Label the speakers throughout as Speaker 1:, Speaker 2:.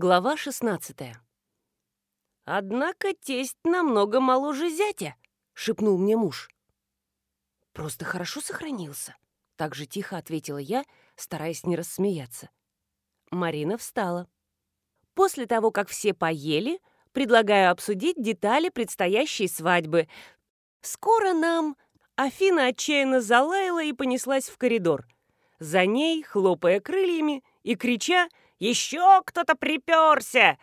Speaker 1: Глава 16 «Однако тесть намного моложе зятя», — шепнул мне муж. «Просто хорошо сохранился», — так же тихо ответила я, стараясь не рассмеяться. Марина встала. «После того, как все поели, предлагаю обсудить детали предстоящей свадьбы. Скоро нам...» Афина отчаянно залаяла и понеслась в коридор. За ней, хлопая крыльями и крича «Еще кто-то приперся!»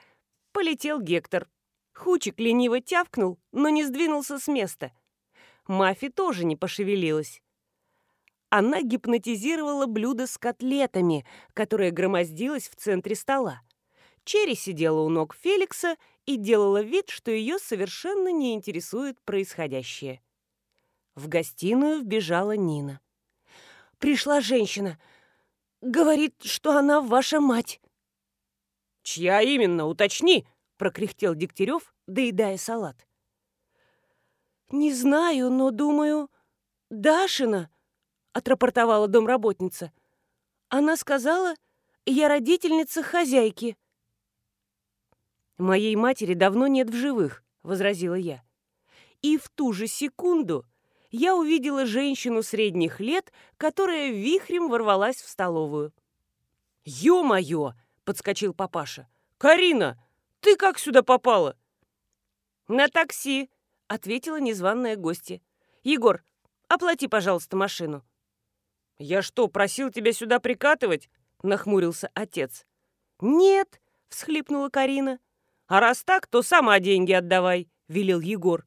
Speaker 1: Полетел Гектор. Хучик лениво тявкнул, но не сдвинулся с места. Мафи тоже не пошевелилась. Она гипнотизировала блюдо с котлетами, которое громоздилось в центре стола. Черри сидела у ног Феликса и делала вид, что ее совершенно не интересует происходящее. В гостиную вбежала Нина. «Пришла женщина. Говорит, что она ваша мать».
Speaker 2: «Чья именно, уточни!»
Speaker 1: — прокряхтел Дегтярев, доедая салат. «Не знаю, но, думаю, Дашина», — отрапортовала домработница. «Она сказала, я родительница хозяйки». «Моей матери давно нет в живых», — возразила я. И в ту же секунду я увидела женщину средних лет, которая вихрем ворвалась в столовую.
Speaker 2: «Ё-моё!» — подскочил папаша. «Карина, ты как сюда попала?»
Speaker 1: «На такси», — ответила незваная гостья. «Егор, оплати, пожалуйста, машину».
Speaker 2: «Я что, просил тебя сюда прикатывать?» — нахмурился отец.
Speaker 1: «Нет», — всхлипнула Карина.
Speaker 2: «А раз так, то сама деньги отдавай», — велел Егор.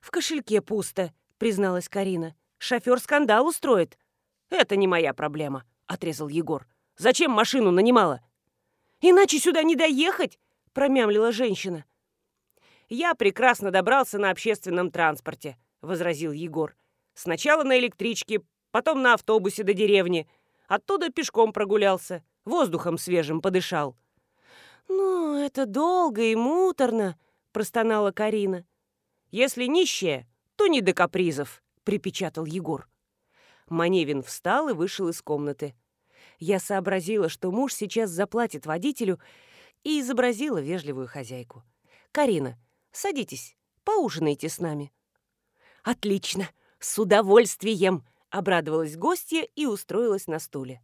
Speaker 1: «В кошельке пусто», — призналась Карина. «Шофер скандал устроит».
Speaker 2: «Это не моя проблема», — отрезал Егор. «Зачем машину нанимала?»
Speaker 1: «Иначе сюда не доехать», — промямлила женщина.
Speaker 2: «Я прекрасно добрался на общественном транспорте», — возразил Егор. «Сначала на электричке, потом на автобусе до деревни. Оттуда пешком прогулялся, воздухом свежим подышал».
Speaker 1: «Ну, это долго и муторно», — простонала Карина.
Speaker 2: «Если нищая, то не до капризов», — припечатал Егор.
Speaker 1: Маневин встал и вышел из комнаты. Я сообразила, что муж сейчас заплатит водителю, и изобразила вежливую хозяйку. «Карина, садитесь, поужинайте с нами». «Отлично, с удовольствием!» — обрадовалась гостья и устроилась на стуле.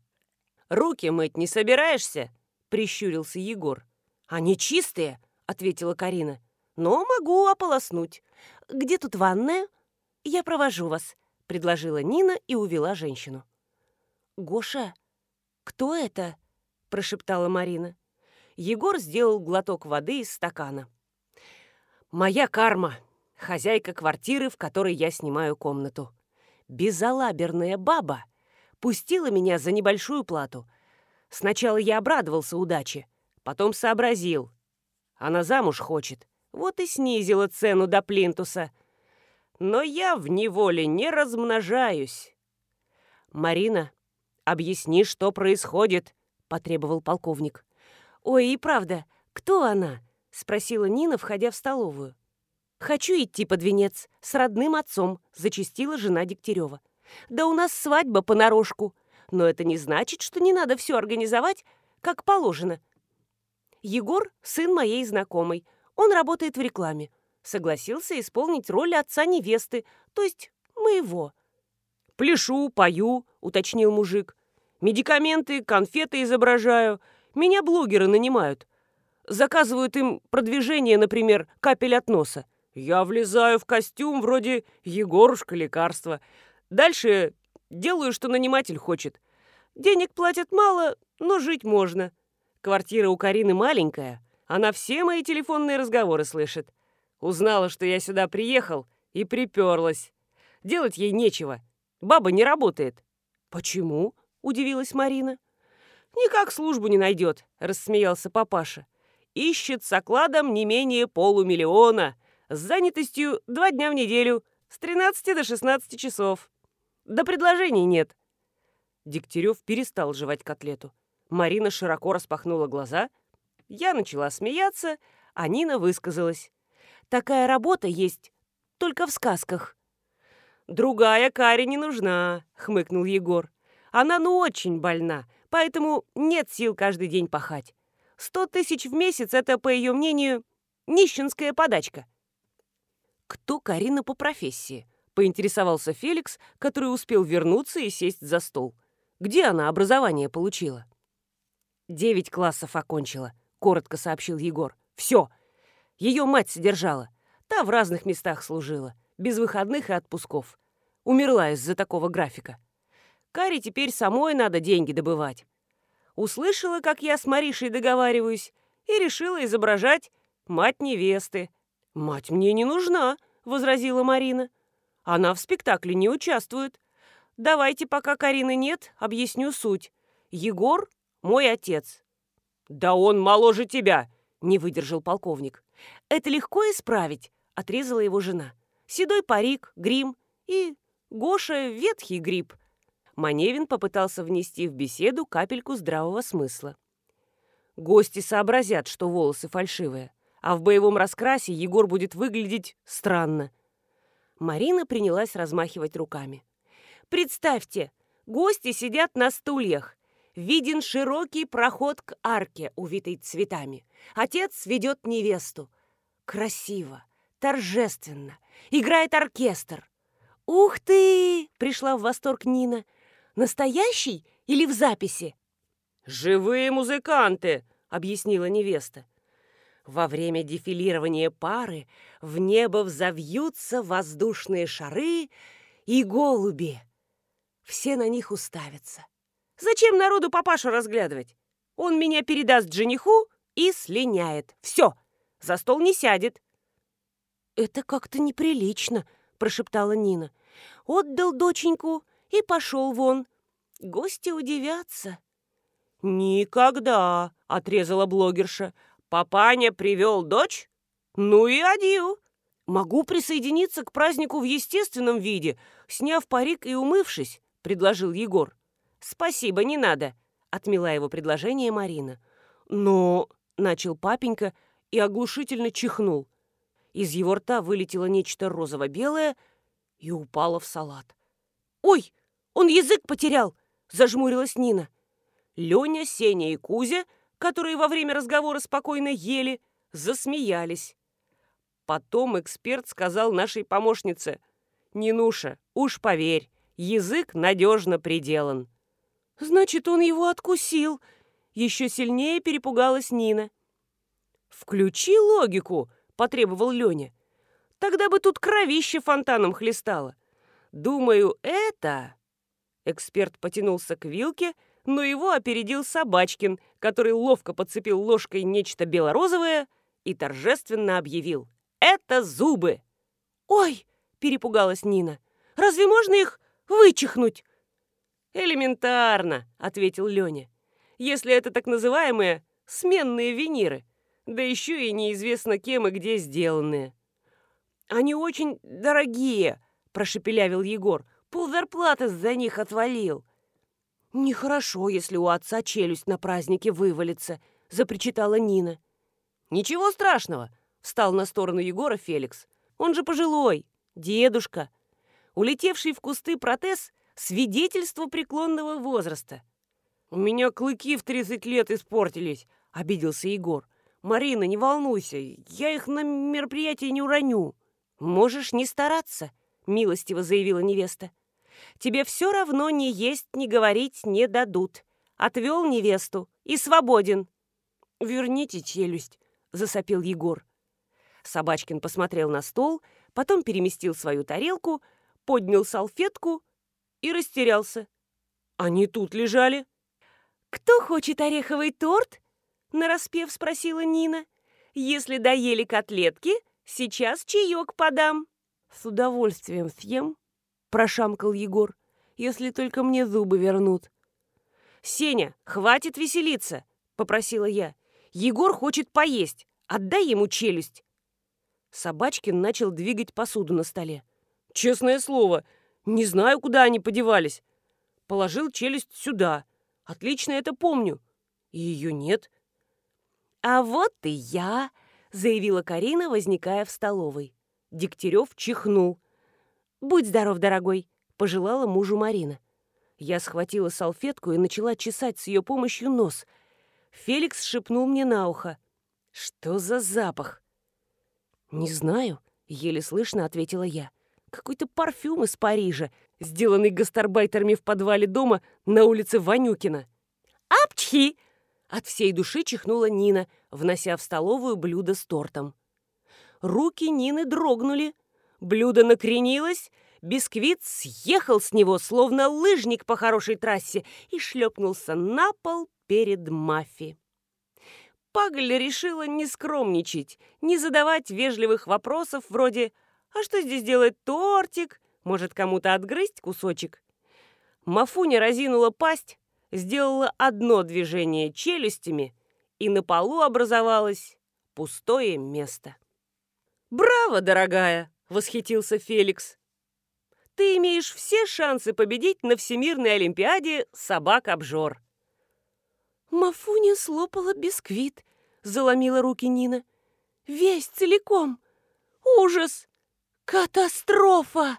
Speaker 2: «Руки мыть не собираешься?» — прищурился Егор.
Speaker 1: «Они чистые», — ответила Карина. «Но могу ополоснуть. Где тут ванная?» «Я провожу вас», — предложила Нина и увела женщину. «Гоша, кто это?» — прошептала Марина. Егор сделал глоток воды из стакана. «Моя карма. Хозяйка квартиры, в которой я снимаю комнату. Безалаберная баба пустила меня за небольшую плату. Сначала я обрадовался удаче, потом сообразил. Она замуж хочет, вот и снизила цену до плинтуса. Но я в неволе не размножаюсь. «Марина, объясни, что происходит», — потребовал полковник. «Ой, и правда, кто она?» — спросила Нина, входя в столовую. «Хочу идти под венец с родным отцом», — зачастила жена Дегтярева. «Да у нас свадьба понарошку. Но это не значит, что не надо все организовать, как положено. Егор — сын моей знакомой. Он работает в рекламе. Согласился исполнить роль отца невесты, то есть моего.
Speaker 2: «Пляшу, пою», — уточнил мужик. «Медикаменты, конфеты изображаю. Меня блогеры нанимают. Заказывают им продвижение, например, капель от носа. Я влезаю в костюм вроде Егорушка лекарства. Дальше делаю, что наниматель хочет. Денег платят мало, но жить можно. Квартира у Карины маленькая. Она все мои телефонные разговоры слышит. Узнала, что я сюда приехал, и приперлась. Делать ей нечего. Баба не работает.
Speaker 1: «Почему?» — удивилась Марина.
Speaker 2: «Никак службу не найдет», — рассмеялся папаша. «Ищет с окладом не менее полумиллиона, с занятостью два дня в неделю, с 13 до 16 часов. Да предложений нет».
Speaker 1: Дегтярев перестал жевать котлету. Марина широко распахнула глаза. Я начала смеяться, а Нина высказалась. «Такая работа есть только в сказках».
Speaker 2: «Другая Каре не нужна», — хмыкнул Егор. «Она ну очень больна, поэтому нет сил каждый день пахать. Сто тысяч в месяц – это, по ее мнению, нищенская подачка. «Кто Карина по профессии?» – поинтересовался Феликс, который успел вернуться и сесть за стол. «Где она образование получила?» «Девять классов окончила», – коротко сообщил Егор. «Все. Ее мать содержала. Та в разных местах служила, без выходных и отпусков. Умерла из-за такого графика. Каре теперь самой надо деньги добывать. Услышала, как я с Маришей договариваюсь, и решила изображать мать невесты. «Мать мне не нужна», — возразила Марина. «Она в спектакле не участвует. Давайте, пока Карины нет, объясню суть. Егор — мой отец». «Да он моложе тебя», — не выдержал полковник. «Это легко исправить», — отрезала его жена. «Седой парик, грим и Гоша — ветхий гриб. Маневин попытался внести в беседу капельку здравого смысла. Гости сообразят, что волосы фальшивые, а в боевом раскрасе Егор будет выглядеть странно. Марина принялась размахивать руками. «Представьте, гости сидят на стульях. Виден широкий проход к арке, увитой цветами. Отец ведет невесту. Красиво, торжественно. Играет оркестр. «Ух ты!» — пришла в восторг Нина. Настоящий или в записи?» «Живые музыканты!» — объяснила невеста.
Speaker 1: Во время дефилирования пары в небо взовьются воздушные шары и голуби. Все на них уставятся.
Speaker 2: Зачем народу папашу разглядывать? Он меня передаст жениху и слиняет. Все, за стол не сядет.
Speaker 1: «Это как-то неприлично», — прошептала Нина. «Отдал доченьку и пошел вон. Гости удивятся.
Speaker 2: «Никогда!» — отрезала блогерша. «Папаня привел дочь? Ну и адью!»
Speaker 1: «Могу присоединиться к празднику в естественном виде, сняв парик и умывшись», — предложил Егор.
Speaker 2: «Спасибо, не надо», — отмела его предложение Марина.
Speaker 1: «Но...» — начал папенька и оглушительно чихнул. Из его рта вылетело нечто розово-белое и упало в салат.
Speaker 2: «Ой!» Он язык потерял!» – зажмурилась Нина. Леня, Сеня и Кузя, которые во время разговора спокойно ели, засмеялись. Потом эксперт сказал нашей помощнице, «Нинуша, уж поверь, язык надежно приделан».
Speaker 1: «Значит, он его откусил!» Еще сильнее перепугалась Нина.
Speaker 2: «Включи логику!» – потребовал Леня. «Тогда бы тут кровище фонтаном хлестало. Думаю, это...» Эксперт потянулся к вилке, но его опередил Собачкин, который ловко подцепил ложкой нечто белорозовое и торжественно объявил «Это зубы!»
Speaker 1: «Ой!» – перепугалась Нина. «Разве можно их вычихнуть?»
Speaker 2: «Элементарно!» – ответил Леня. «Если это так называемые сменные виниры, да еще и неизвестно кем и где сделанные».
Speaker 1: «Они очень дорогие!» – прошепелявил Егор. Ползарплаты за них отвалил. Нехорошо, если у отца челюсть на празднике вывалится, запричитала Нина.
Speaker 2: Ничего страшного, встал на сторону Егора Феликс. Он же пожилой, дедушка. Улетевший в кусты протез — свидетельство преклонного возраста. «У меня клыки в 30 лет испортились», — обиделся Егор. «Марина, не волнуйся, я их на мероприятии не уроню».
Speaker 1: «Можешь не стараться», — милостиво заявила невеста. Тебе все равно ни есть, ни говорить не дадут. Отвел невесту и свободен».
Speaker 2: «Верните челюсть», — засопил Егор.
Speaker 1: Собачкин посмотрел на стол, потом переместил свою тарелку, поднял салфетку и растерялся.
Speaker 2: Они тут лежали.
Speaker 1: «Кто хочет ореховый торт?» — нараспев спросила Нина. «Если доели котлетки, сейчас чаек подам».
Speaker 2: «С удовольствием съем», прошамкал Егор. «Если только мне зубы вернут».
Speaker 1: «Сеня, хватит веселиться!» — попросила я. «Егор хочет поесть. Отдай ему челюсть!» Собачкин начал двигать посуду на столе.
Speaker 2: «Честное слово, не знаю, куда они подевались. Положил челюсть сюда. Отлично это помню. И ее нет».
Speaker 1: «А вот и я!» — заявила Карина, возникая в столовой. Дегтярев чихнул. «Будь здоров, дорогой», — пожелала мужу Марина. Я схватила салфетку и начала чесать с ее помощью нос. Феликс шепнул мне на ухо. «Что за запах?» «Не знаю», — еле слышно ответила я. «Какой-то парфюм из Парижа, сделанный гастарбайтерами в подвале дома на улице Ванюкина». «Апчхи!» — от всей души чихнула Нина, внося в столовую блюдо с тортом. Руки Нины дрогнули, блюдо накренилось, бисквит съехал с него, словно лыжник по хорошей трассе, и шлепнулся на пол перед Мафи. Пагль решила не скромничать, не задавать вежливых вопросов вроде «А что здесь делает тортик? Может, кому-то отгрызть кусочек?» Мафуня разинула пасть, сделала одно движение челюстями, и на полу образовалось пустое место. «Браво, дорогая!» — восхитился Феликс. «Ты имеешь все шансы победить на Всемирной Олимпиаде собак-обжор». «Мафуня слопала бисквит», — заломила руки Нина. «Весь целиком! Ужас! Катастрофа!»